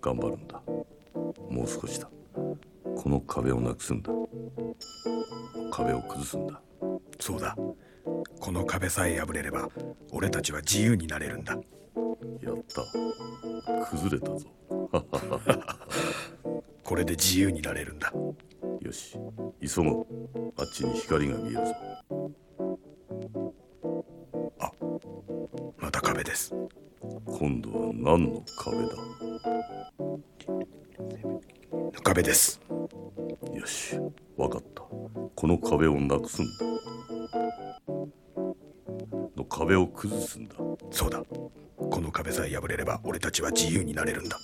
頑張るんだ。もう少しだ。この壁をなくすんだ。壁を崩すんだ。そうだ。この壁さえ破れれば俺たちは自由になれるんだ。やった。崩れたぞ。これで自由になれるんだ。よし。急ごう。あっちに光が見えるぞ。また壁です今度は何の壁だ？壁です。よしわかった。この壁をなくすんだ。の壁を崩すんだ。そうだ。この壁さえ破れれば俺たちは自由になれるんだ。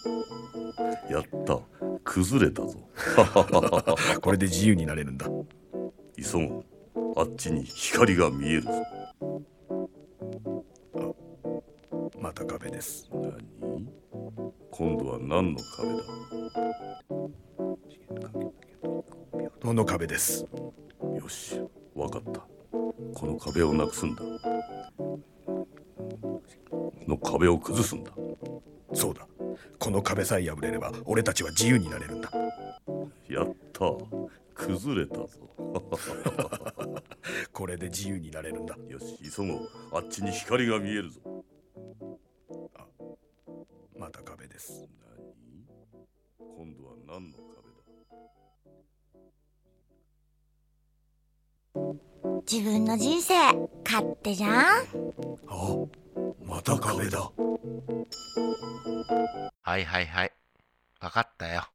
やった。崩れたぞ。これで自由になれるんだ。急ごう。あっちに光が見えるぞた壁です。何？今度は何の壁だ？この壁です？よしわかった。この壁をなくすんだ。の壁を崩すんだ。そうだ。この壁さえ破れれば俺たちは自由になれるんだ。やった。崩れたぞ。これで自由になれるんだ。よし急ごう。あっちに光が見えるぞです。何？今度は何の壁だ？自分の人生勝手じゃん。あまた壁だ。はいはいはい。わかったよ。